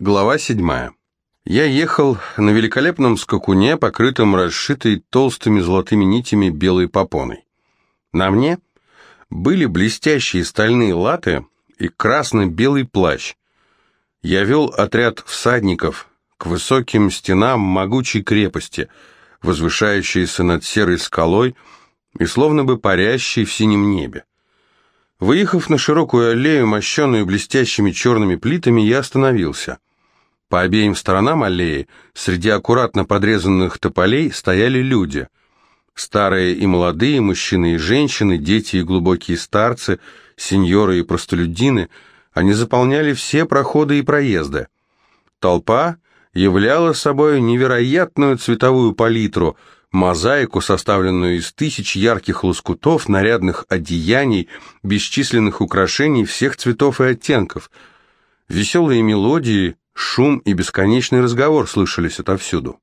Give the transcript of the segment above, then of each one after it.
Глава седьмая. Я ехал на великолепном скакуне, покрытом расшитой толстыми золотыми нитями белой попоной. На мне были блестящие стальные латы и красно-белый плащ. Я вел отряд всадников к высоким стенам могучей крепости, возвышающейся над серой скалой и словно бы парящей в синем небе. Выехав на широкую аллею, мощенную блестящими черными плитами, я остановился. По обеим сторонам аллеи, среди аккуратно подрезанных тополей, стояли люди. Старые и молодые, мужчины и женщины, дети и глубокие старцы, сеньоры и простолюдины, они заполняли все проходы и проезды. Толпа являла собой невероятную цветовую палитру – мозаику, составленную из тысяч ярких лоскутов, нарядных одеяний, бесчисленных украшений всех цветов и оттенков. Веселые мелодии, шум и бесконечный разговор слышались отовсюду.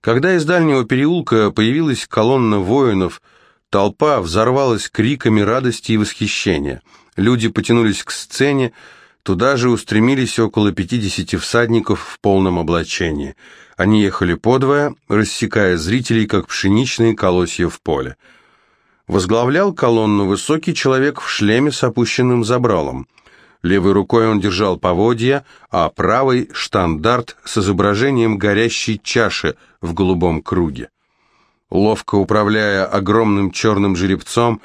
Когда из дальнего переулка появилась колонна воинов, толпа взорвалась криками радости и восхищения. Люди потянулись к сцене, Туда же устремились около 50 всадников в полном облачении. Они ехали подвое, рассекая зрителей, как пшеничные колосья в поле. Возглавлял колонну высокий человек в шлеме с опущенным забралом. Левой рукой он держал поводья, а правой — штандарт с изображением горящей чаши в голубом круге. Ловко управляя огромным черным жеребцом,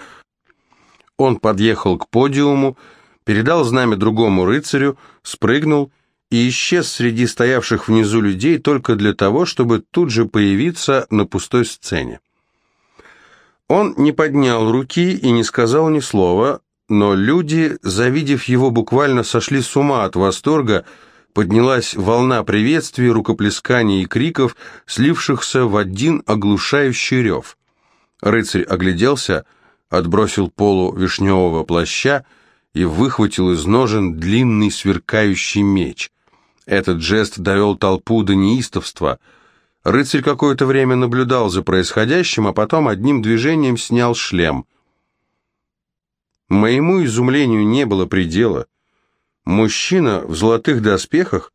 он подъехал к подиуму, передал знамя другому рыцарю, спрыгнул и исчез среди стоявших внизу людей только для того, чтобы тут же появиться на пустой сцене. Он не поднял руки и не сказал ни слова, но люди, завидев его, буквально сошли с ума от восторга, поднялась волна приветствий, рукоплесканий и криков, слившихся в один оглушающий рев. Рыцарь огляделся, отбросил полу вишневого плаща и выхватил из ножен длинный сверкающий меч. Этот жест довел толпу до неистовства. Рыцарь какое-то время наблюдал за происходящим, а потом одним движением снял шлем. Моему изумлению не было предела. Мужчина в золотых доспехах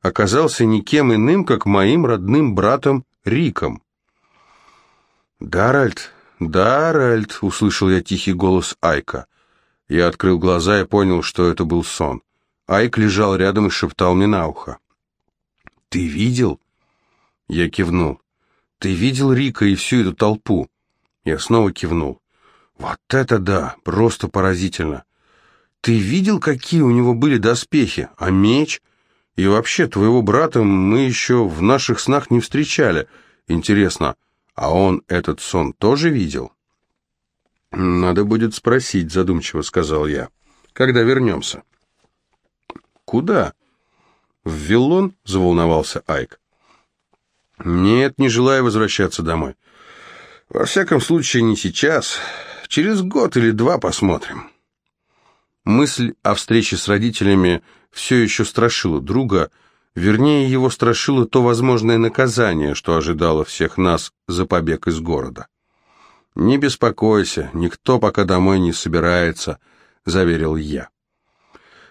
оказался никем иным, как моим родным братом Риком. «Даральд, Даральд!» — услышал я тихий голос Айка. Я открыл глаза и понял, что это был сон. Айк лежал рядом и шептал мне на ухо. «Ты видел?» Я кивнул. «Ты видел Рика и всю эту толпу?» Я снова кивнул. «Вот это да! Просто поразительно! Ты видел, какие у него были доспехи? А меч? И вообще, твоего брата мы еще в наших снах не встречали. Интересно, а он этот сон тоже видел?» «Надо будет спросить», — задумчиво сказал я. «Когда вернемся?» «Куда?» «В Виллон?» — заволновался Айк. «Нет, не желаю возвращаться домой. Во всяком случае, не сейчас. Через год или два посмотрим». Мысль о встрече с родителями все еще страшила друга, вернее, его страшило то возможное наказание, что ожидало всех нас за побег из города. «Не беспокойся, никто пока домой не собирается», — заверил я.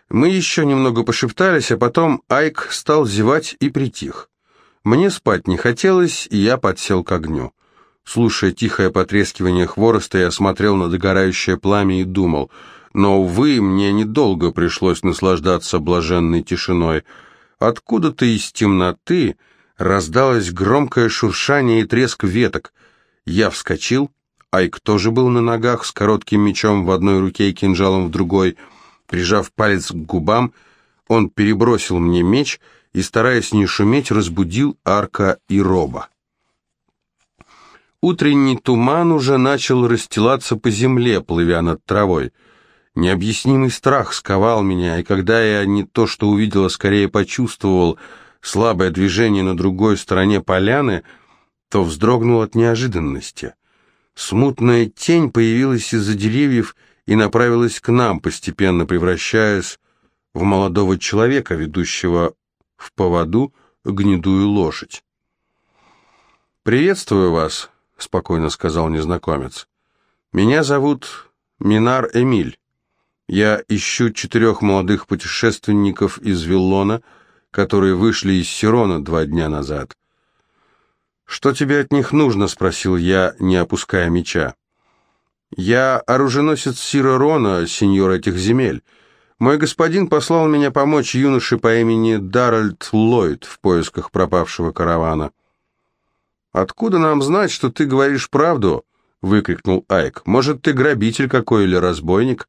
Мы еще немного пошептались, а потом Айк стал зевать и притих. Мне спать не хотелось, и я подсел к огню. Слушая тихое потрескивание хвороста, я смотрел на догорающее пламя и думал, но, увы, мне недолго пришлось наслаждаться блаженной тишиной. Откуда-то из темноты раздалось громкое шуршание и треск веток. Я вскочил, Айк тоже был на ногах, с коротким мечом в одной руке и кинжалом в другой. Прижав палец к губам, он перебросил мне меч и, стараясь не шуметь, разбудил Арка и Роба. Утренний туман уже начал расстилаться по земле, плывя над травой. Необъяснимый страх сковал меня, и когда я не то что увидел, а скорее почувствовал слабое движение на другой стороне поляны, то вздрогнул от неожиданности — Смутная тень появилась из-за деревьев и направилась к нам, постепенно превращаясь в молодого человека, ведущего в поводу гнедую лошадь. «Приветствую вас», — спокойно сказал незнакомец. «Меня зовут Минар Эмиль. Я ищу четырех молодых путешественников из Виллона, которые вышли из Сирона два дня назад. «Что тебе от них нужно?» — спросил я, не опуская меча. «Я оруженосец Сира Рона, сеньор этих земель. Мой господин послал меня помочь юноше по имени Даральд Ллойд в поисках пропавшего каравана». «Откуда нам знать, что ты говоришь правду?» — выкрикнул Айк. «Может, ты грабитель какой или разбойник?»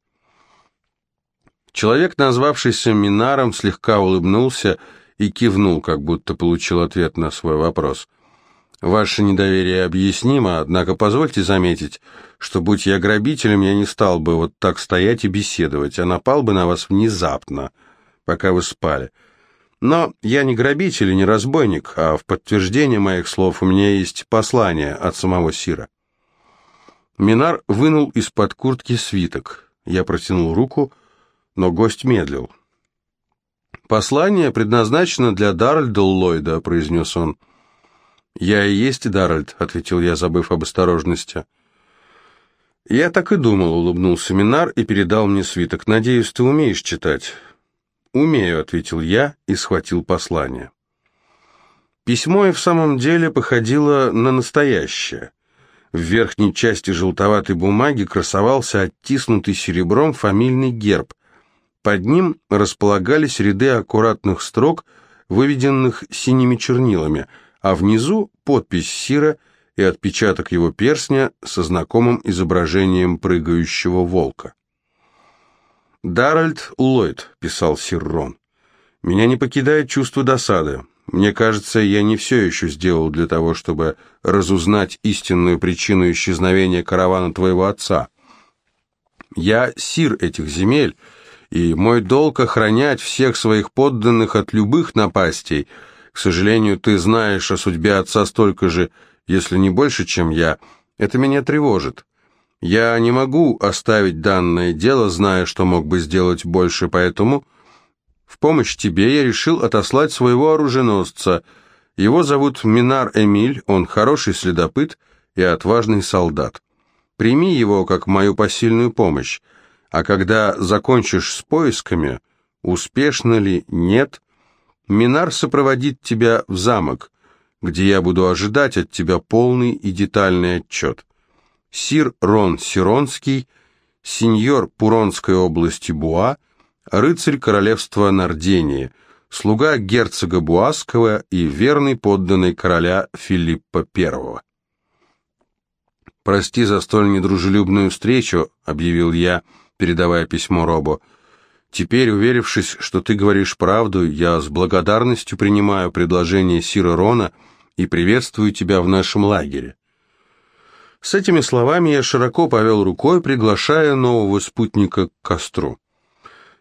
Человек, назвавшийся Минаром, слегка улыбнулся и кивнул, как будто получил ответ на свой вопрос. Ваше недоверие объяснимо, однако позвольте заметить, что будь я грабителем, я не стал бы вот так стоять и беседовать, а напал бы на вас внезапно, пока вы спали. Но я не грабитель и не разбойник, а в подтверждение моих слов у меня есть послание от самого Сира. Минар вынул из-под куртки свиток. Я протянул руку, но гость медлил. «Послание предназначено для Даральда Ллойда», — произнес он. «Я и есть Даральд», — ответил я, забыв об осторожности. «Я так и думал», — улыбнулся Минар и передал мне свиток. «Надеюсь, ты умеешь читать?» «Умею», — ответил я и схватил послание. Письмо и в самом деле походило на настоящее. В верхней части желтоватой бумаги красовался оттиснутый серебром фамильный герб. Под ним располагались ряды аккуратных строк, выведенных синими чернилами — а внизу подпись Сира и отпечаток его перстня со знакомым изображением прыгающего волка. «Даральд Ллойд», — писал Сир Рон, — «меня не покидает чувство досады. Мне кажется, я не все еще сделал для того, чтобы разузнать истинную причину исчезновения каравана твоего отца. Я сир этих земель, и мой долг охранять всех своих подданных от любых напастей — к сожалению, ты знаешь о судьбе отца столько же, если не больше, чем я. Это меня тревожит. Я не могу оставить данное дело, зная, что мог бы сделать больше, поэтому в помощь тебе я решил отослать своего оруженосца. Его зовут Минар Эмиль, он хороший следопыт и отважный солдат. Прими его как мою посильную помощь, а когда закончишь с поисками, успешно ли, нет, Минар сопроводит тебя в замок, где я буду ожидать от тебя полный и детальный отчет. Сир Рон Сиронский, сеньор Пуронской области Буа, рыцарь королевства Нардении, слуга герцога Буасского и верный подданный короля Филиппа I. «Прости за столь недружелюбную встречу», — объявил я, передавая письмо Робу. Теперь, уверившись, что ты говоришь правду, я с благодарностью принимаю предложение Сира Рона и приветствую тебя в нашем лагере. С этими словами я широко повел рукой, приглашая нового спутника к костру.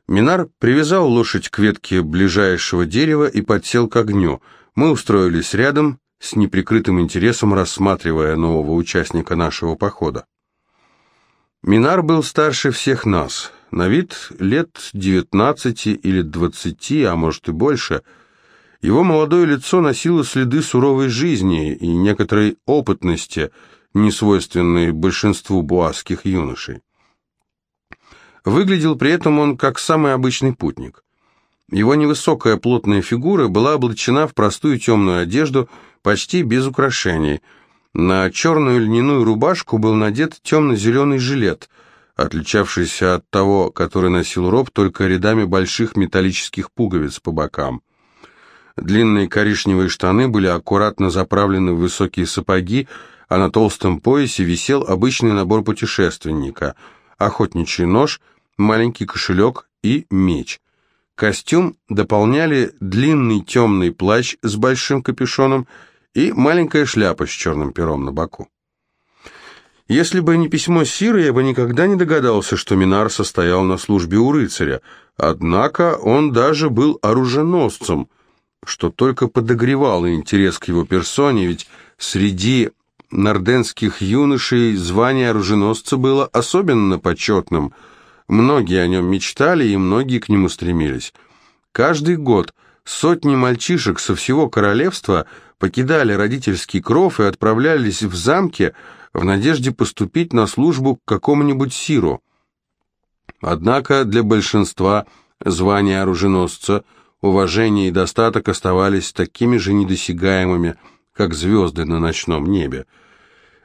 Минар привязал лошадь к ветке ближайшего дерева и подсел к огню. Мы устроились рядом, с неприкрытым интересом рассматривая нового участника нашего похода. Минар был старше всех нас на вид лет девятнадцати или двадцати, а может и больше. Его молодое лицо носило следы суровой жизни и некоторой опытности, не свойственной большинству буасских юношей. Выглядел при этом он как самый обычный путник. Его невысокая плотная фигура была облачена в простую темную одежду, почти без украшений. На черную льняную рубашку был надет темно-зеленый жилет – отличавшийся от того, который носил роб, только рядами больших металлических пуговиц по бокам. Длинные коричневые штаны были аккуратно заправлены в высокие сапоги, а на толстом поясе висел обычный набор путешественника – охотничий нож, маленький кошелек и меч. Костюм дополняли длинный темный плащ с большим капюшоном и маленькая шляпа с черным пером на боку. Если бы не письмо Сиры, я бы никогда не догадался, что Минар состоял на службе у рыцаря. Однако он даже был оруженосцем, что только подогревало интерес к его персоне, ведь среди норденских юношей звание оруженосца было особенно почетным. Многие о нем мечтали, и многие к нему стремились. Каждый год сотни мальчишек со всего королевства покидали родительский кров и отправлялись в замки, в надежде поступить на службу к какому-нибудь сиру. Однако для большинства звания оруженосца уважение и достаток оставались такими же недосягаемыми, как звезды на ночном небе.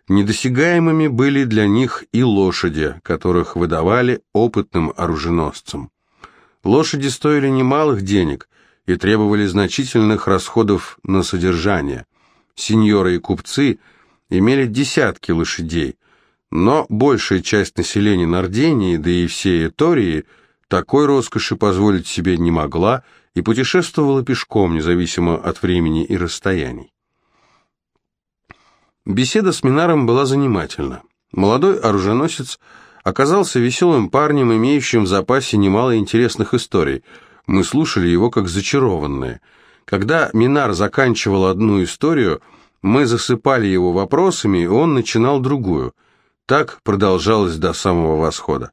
Недосягаемыми были для них и лошади, которых выдавали опытным оруженосцам. Лошади стоили немалых денег и требовали значительных расходов на содержание. Сеньоры и купцы имели десятки лошадей, но большая часть населения Нардении, да и всей Этории, такой роскоши позволить себе не могла и путешествовала пешком, независимо от времени и расстояний. Беседа с Минаром была занимательна. Молодой оруженосец оказался веселым парнем, имеющим в запасе немало интересных историй. Мы слушали его как зачарованные. Когда Минар заканчивал одну историю, мы засыпали его вопросами, и он начинал другую. Так продолжалось до самого восхода.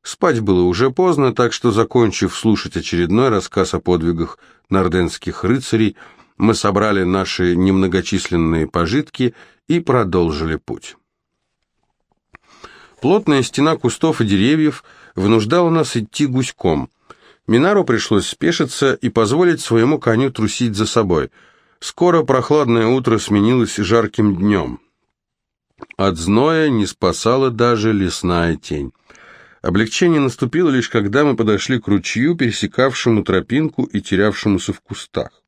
Спать было уже поздно, так что, закончив слушать очередной рассказ о подвигах норденских рыцарей, мы собрали наши немногочисленные пожитки и продолжили путь. Плотная стена кустов и деревьев вынуждала нас идти гуськом. Минару пришлось спешиться и позволить своему коню трусить за собой. Скоро прохладное утро сменилось жарким днем. От зноя не спасала даже лесная тень. Облегчение наступило лишь когда мы подошли к ручью, пересекавшему тропинку и терявшемуся в кустах.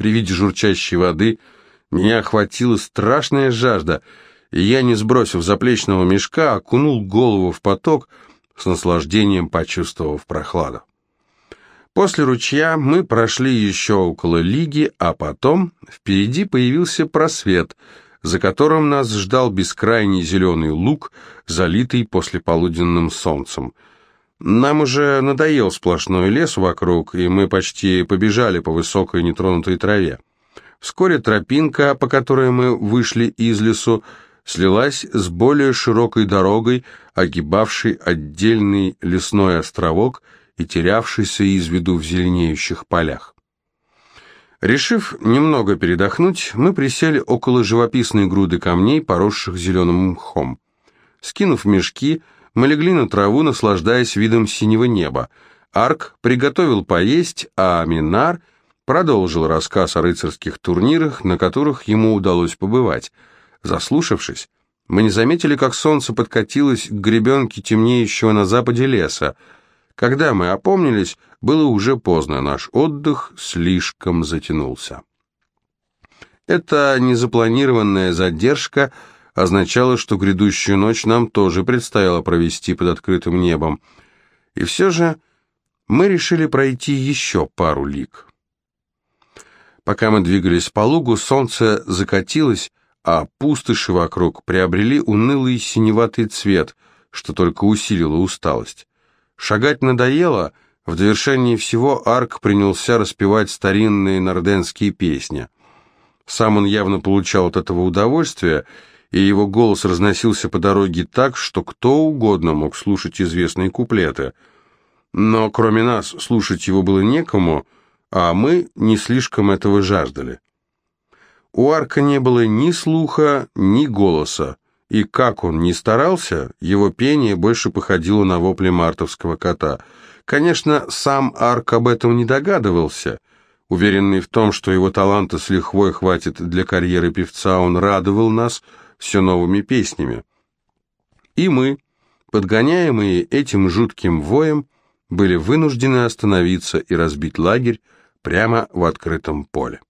При виде журчащей воды – меня охватила страшная жажда, и я, не сбросив заплечного мешка, окунул голову в поток, с наслаждением почувствовав прохладу. После ручья мы прошли еще около лиги, а потом впереди появился просвет, за которым нас ждал бескрайний зеленый луг, залитый послеполуденным солнцем. Нам уже надоел сплошной лес вокруг, и мы почти побежали по высокой нетронутой траве. Вскоре тропинка, по которой мы вышли из лесу, слилась с более широкой дорогой, огибавшей отдельный лесной островок и терявшийся из виду в зеленеющих полях. Решив немного передохнуть, мы присели около живописной груды камней, поросших зеленым мхом. Скинув мешки, мы легли на траву, наслаждаясь видом синего неба. Арк приготовил поесть, а Минар продолжил рассказ о рыцарских турнирах, на которых ему удалось побывать. Заслушавшись, мы не заметили, как солнце подкатилось к гребенке темнеющего на западе леса. Когда мы опомнились, было уже поздно, наш отдых слишком затянулся. Эта незапланированная задержка означала, что грядущую ночь нам тоже предстояло провести под открытым небом. И все же мы решили пройти еще пару лиг. Пока мы двигались по лугу, солнце закатилось, а пустоши вокруг приобрели унылый синеватый цвет, что только усилило усталость. Шагать надоело, в довершении всего Арк принялся распевать старинные норденские песни. Сам он явно получал от этого удовольствие, и его голос разносился по дороге так, что кто угодно мог слушать известные куплеты. Но кроме нас слушать его было некому — а мы не слишком этого жаждали. У Арка не было ни слуха, ни голоса, и как он ни старался, его пение больше походило на вопли мартовского кота. Конечно, сам Арк об этом не догадывался. Уверенный в том, что его таланта с лихвой хватит для карьеры певца, он радовал нас все новыми песнями. И мы, подгоняемые этим жутким воем, были вынуждены остановиться и разбить лагерь, прямо в открытом поле.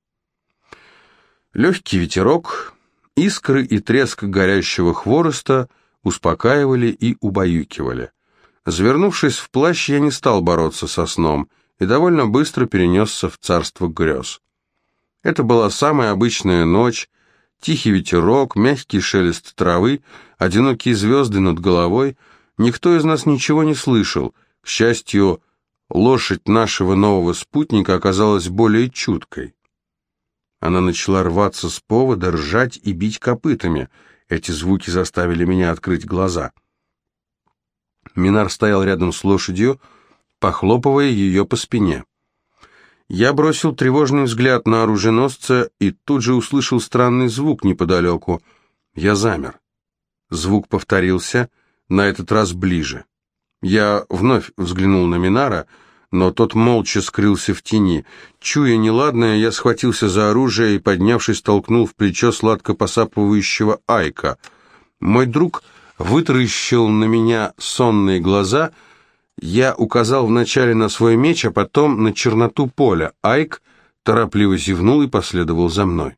Легкий ветерок, искры и треск горящего хвороста успокаивали и убаюкивали. Завернувшись в плащ, я не стал бороться со сном и довольно быстро перенесся в царство грез. Это была самая обычная ночь, тихий ветерок, мягкий шелест травы, одинокие звезды над головой. Никто из нас ничего не слышал. К счастью, Лошадь нашего нового спутника оказалась более чуткой. Она начала рваться с повода, ржать и бить копытами. Эти звуки заставили меня открыть глаза. Минар стоял рядом с лошадью, похлопывая ее по спине. Я бросил тревожный взгляд на оруженосца и тут же услышал странный звук неподалеку. Я замер. Звук повторился, на этот раз ближе. Я вновь взглянул на Минара, но тот молча скрылся в тени. Чуя неладное, я схватился за оружие и, поднявшись, толкнул в плечо сладко посапывающего Айка. Мой друг вытаращил на меня сонные глаза. Я указал вначале на свой меч, а потом на черноту поля. Айк торопливо зевнул и последовал за мной.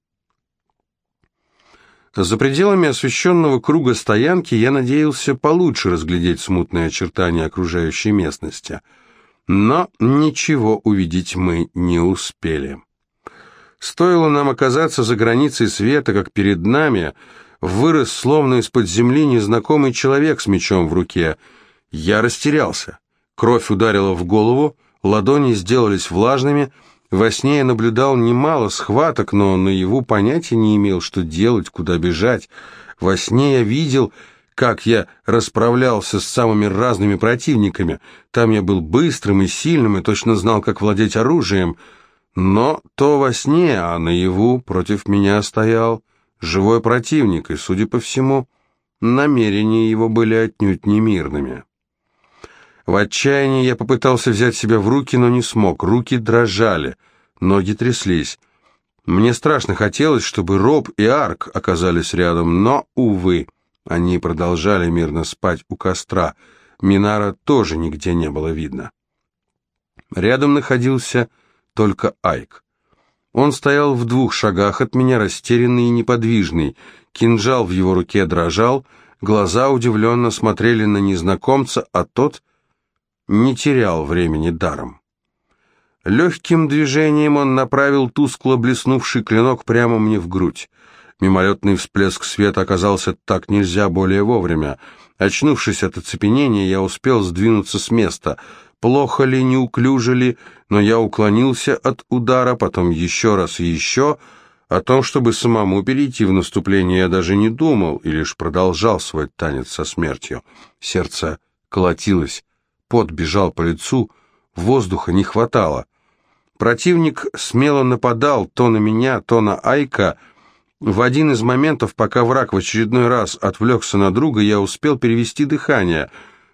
За пределами освещенного круга стоянки я надеялся получше разглядеть смутные очертания окружающей местности — но ничего увидеть мы не успели. Стоило нам оказаться за границей света, как перед нами вырос словно из-под земли незнакомый человек с мечом в руке. Я растерялся. Кровь ударила в голову, ладони сделались влажными. Во сне я наблюдал немало схваток, но наяву понятия не имел, что делать, куда бежать. Во сне я видел как я расправлялся с самыми разными противниками. Там я был быстрым и сильным и точно знал, как владеть оружием. Но то во сне, а наяву против меня стоял живой противник, и, судя по всему, намерения его были отнюдь не мирными. В отчаянии я попытался взять себя в руки, но не смог. Руки дрожали, ноги тряслись. Мне страшно хотелось, чтобы Роб и Арк оказались рядом, но, увы... Они продолжали мирно спать у костра. Минара тоже нигде не было видно. Рядом находился только Айк. Он стоял в двух шагах от меня, растерянный и неподвижный. Кинжал в его руке дрожал, глаза удивленно смотрели на незнакомца, а тот не терял времени даром. Легким движением он направил тускло блеснувший клинок прямо мне в грудь. Мимолетный всплеск света оказался так нельзя более вовремя. Очнувшись от оцепенения, я успел сдвинуться с места. Плохо ли, неуклюже ли, но я уклонился от удара, потом еще раз и еще. О том, чтобы самому перейти в наступление, я даже не думал и лишь продолжал свой танец со смертью. Сердце колотилось, пот бежал по лицу, воздуха не хватало. Противник смело нападал то на меня, то на Айка — в один из моментов, пока враг в очередной раз отвлекся на друга, я успел перевести дыхание.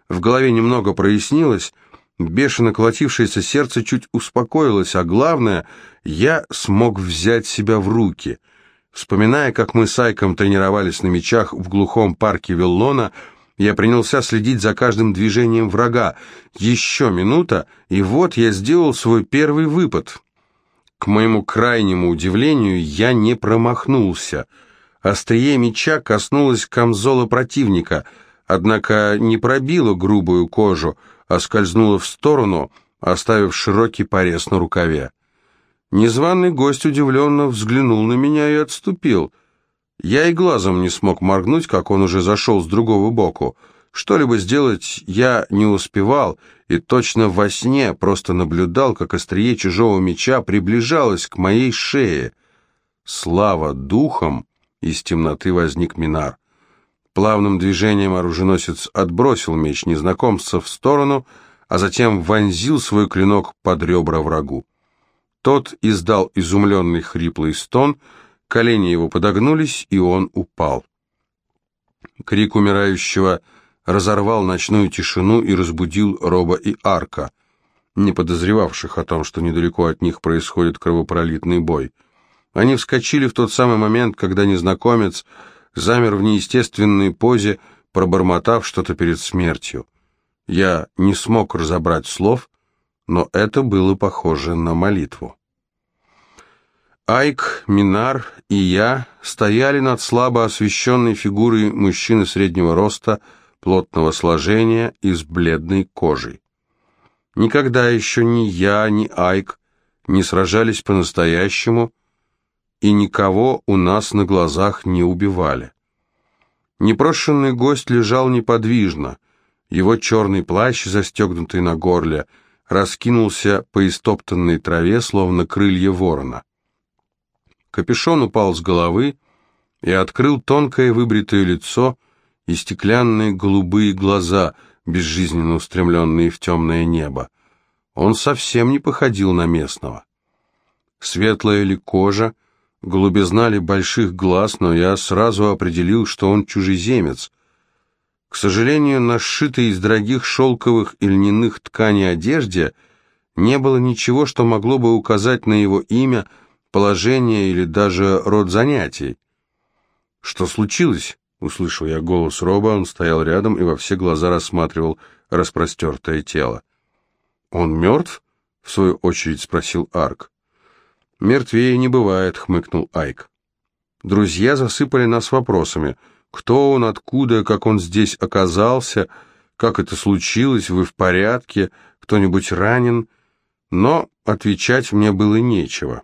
В голове немного прояснилось, бешено колотившееся сердце чуть успокоилось, а главное, я смог взять себя в руки. Вспоминая, как мы с Айком тренировались на мечах в глухом парке Виллона, я принялся следить за каждым движением врага. Еще минута, и вот я сделал свой первый выпад. К моему крайнему удивлению, я не промахнулся. Острие меча коснулось камзола противника, однако не пробило грубую кожу, а скользнуло в сторону, оставив широкий порез на рукаве. Незваный гость удивленно взглянул на меня и отступил. Я и глазом не смог моргнуть, как он уже зашел с другого боку. Что-либо сделать я не успевал, и точно во сне просто наблюдал, как острие чужого меча приближалось к моей шее. Слава духом! Из темноты возник Минар. Плавным движением оруженосец отбросил меч незнакомца в сторону, а затем вонзил свой клинок под ребра врагу. Тот издал изумленный хриплый стон, колени его подогнулись, и он упал. Крик умирающего — разорвал ночную тишину и разбудил Роба и Арка, не подозревавших о том, что недалеко от них происходит кровопролитный бой. Они вскочили в тот самый момент, когда незнакомец замер в неестественной позе, пробормотав что-то перед смертью. Я не смог разобрать слов, но это было похоже на молитву. Айк, Минар и я стояли над слабо освещенной фигурой мужчины среднего роста, плотного сложения и с бледной кожей. Никогда еще ни я, ни Айк не сражались по-настоящему, и никого у нас на глазах не убивали. Непрошенный гость лежал неподвижно, его черный плащ, застегнутый на горле, раскинулся по истоптанной траве, словно крылья ворона. Капюшон упал с головы и открыл тонкое выбритое лицо, и стеклянные голубые глаза, безжизненно устремленные в темное небо. Он совсем не походил на местного. Светлая ли кожа, голубизна ли больших глаз, но я сразу определил, что он чужеземец. К сожалению, на сшитой из дорогих шелковых и льняных тканей одежде не было ничего, что могло бы указать на его имя, положение или даже род занятий. «Что случилось?» — услышал я голос Роба, он стоял рядом и во все глаза рассматривал распростертое тело. «Он мертв?» — в свою очередь спросил Арк. «Мертвее не бывает», — хмыкнул Айк. Друзья засыпали нас вопросами. Кто он, откуда, как он здесь оказался, как это случилось, вы в порядке, кто-нибудь ранен? Но отвечать мне было нечего.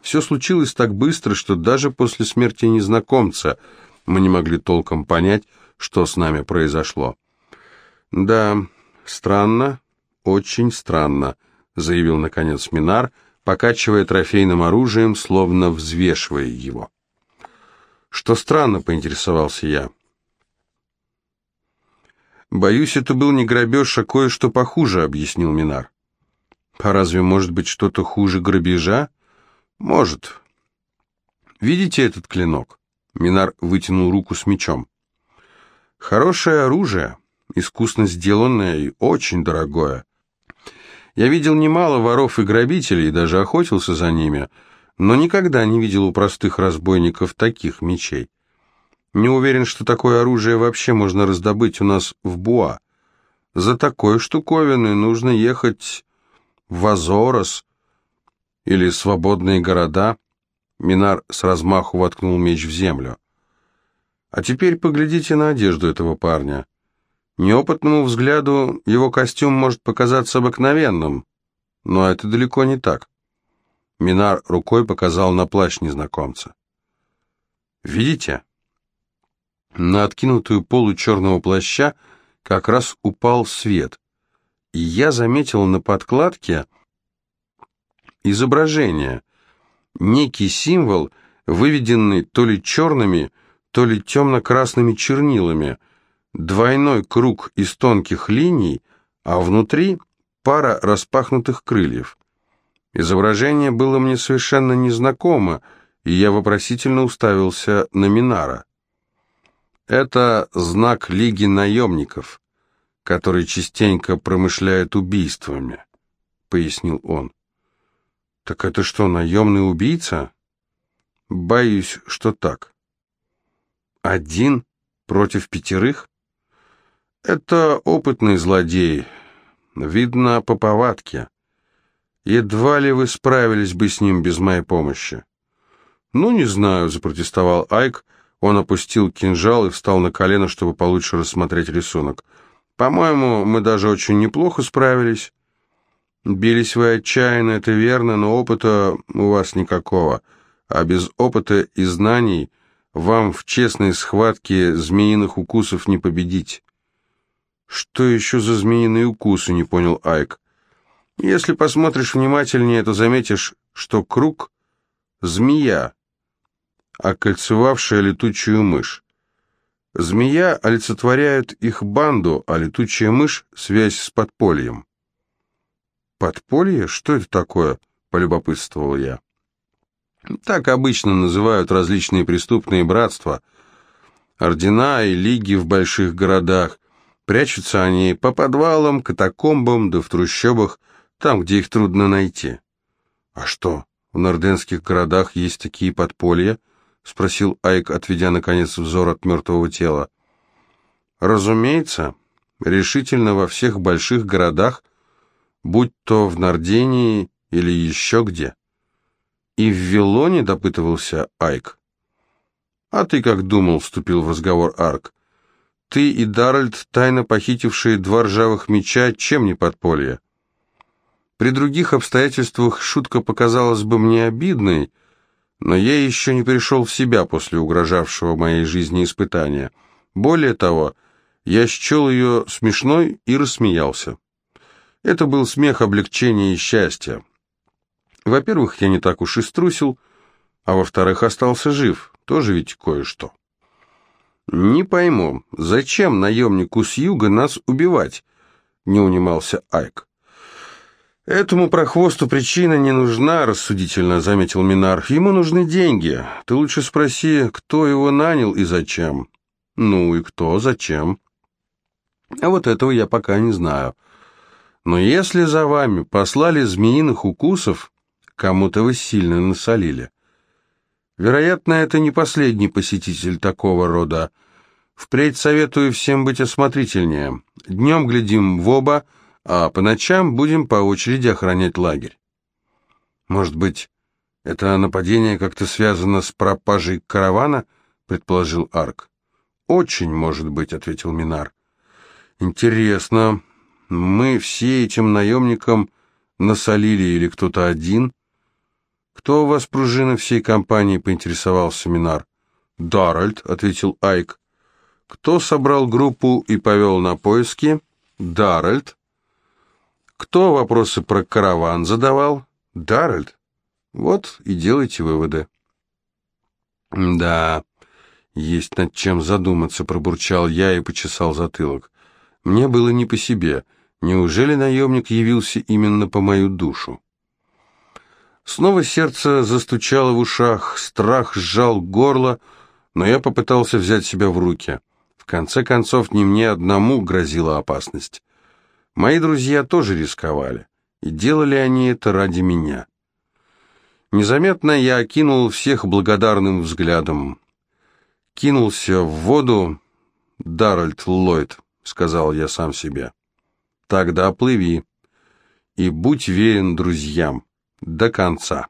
Все случилось так быстро, что даже после смерти незнакомца мы не могли толком понять, что с нами произошло. «Да, странно, очень странно», — заявил наконец Минар, покачивая трофейным оружием, словно взвешивая его. «Что странно?» — поинтересовался я. «Боюсь, это был не грабеж, а кое-что похуже», — объяснил Минар. «А разве может быть что-то хуже грабежа?» «Может». «Видите этот клинок?» Минар вытянул руку с мечом. «Хорошее оружие, искусно сделанное и очень дорогое. Я видел немало воров и грабителей, даже охотился за ними, но никогда не видел у простых разбойников таких мечей. Не уверен, что такое оружие вообще можно раздобыть у нас в Буа. За такой штуковиной нужно ехать в Азорос или свободные города. Минар с размаху воткнул меч в землю. А теперь поглядите на одежду этого парня. Неопытному взгляду его костюм может показаться обыкновенным, но это далеко не так. Минар рукой показал на плащ незнакомца. «Видите?» На откинутую полу черного плаща как раз упал свет, и я заметил на подкладке изображение, некий символ, выведенный то ли черными, то ли темно-красными чернилами – двойной круг из тонких линий, а внутри пара распахнутых крыльев. Изображение было мне совершенно незнакомо, и я вопросительно уставился на Минара. Это знак Лиги наемников, который частенько промышляет убийствами, пояснил он. Так это что, наемный убийца? Боюсь, что так. Один против пятерых? Это опытный злодей. Видно по повадке. Едва ли вы справились бы с ним без моей помощи. Ну, не знаю, запротестовал Айк. Он опустил кинжал и встал на колено, чтобы получше рассмотреть рисунок. По-моему, мы даже очень неплохо справились. Бились вы отчаянно, это верно, но опыта у вас никакого. А без опыта и знаний вам в честной схватке змеиных укусов не победить. «Что еще за змеиные укусы?» — не понял Айк. «Если посмотришь внимательнее, то заметишь, что круг — змея, окольцевавшая летучую мышь. Змея олицетворяет их банду, а летучая мышь — связь с подпольем». «Подполье? Что это такое?» — полюбопытствовал я. «Так обычно называют различные преступные братства, ордена и лиги в больших городах, Прячутся они по подвалам, катакомбам, да в трущобах, там, где их трудно найти. А что, в норденских городах есть такие подполья? Спросил Айк, отведя, наконец, взор от мертвого тела. Разумеется, решительно во всех больших городах, будь то в Нордении или еще где. И в Вилоне допытывался Айк. «А ты как думал?» — вступил в разговор Арк. Ты и Даральд, тайно похитившие два ржавых меча, чем не подполье? При других обстоятельствах шутка показалась бы мне обидной, но я еще не пришел в себя после угрожавшего моей жизни испытания. Более того, я счел ее смешной и рассмеялся. Это был смех облегчения и счастья. Во-первых, я не так уж и струсил, а во-вторых, остался жив, тоже ведь кое-что. «Не пойму, зачем наемнику с юга нас убивать?» — не унимался Айк. «Этому прохвосту причина не нужна», — рассудительно заметил Минар. «Ему нужны деньги. Ты лучше спроси, кто его нанял и зачем». Ну и кто, зачем? А вот этого я пока не знаю. Но если за вами послали змеиных укусов, кому-то вы сильно насолили. Вероятно, это не последний посетитель такого рода. Впредь советую всем быть осмотрительнее. Днем глядим в оба, а по ночам будем по очереди охранять лагерь. Может быть, это нападение как-то связано с пропажей каравана, предположил Арк. Очень может быть, ответил Минар. Интересно, мы все этим наемникам насолили или кто-то один? Кто у вас пружина всей компании, поинтересовался Минар. Даральд, ответил Айк. Кто собрал группу и повел на поиски? Даральд. Кто вопросы про караван задавал? Даральд. Вот и делайте выводы. Да, есть над чем задуматься, пробурчал я и почесал затылок. Мне было не по себе. Неужели наемник явился именно по мою душу? Снова сердце застучало в ушах, страх сжал горло, но я попытался взять себя в руки. В конце концов, не мне одному грозила опасность. Мои друзья тоже рисковали, и делали они это ради меня. Незаметно я окинул всех благодарным взглядом. Кинулся в воду Даральд Ллойд, сказал я сам себе. Тогда плыви и будь верен друзьям до конца.